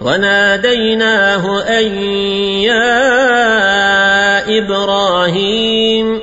وناديناه أن يا إبراهيم